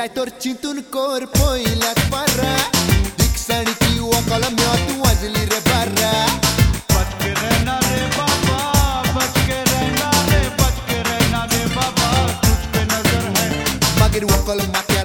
Stai torcintun corpo la sparra Diksani ki wakala mea tu azli re barra बच के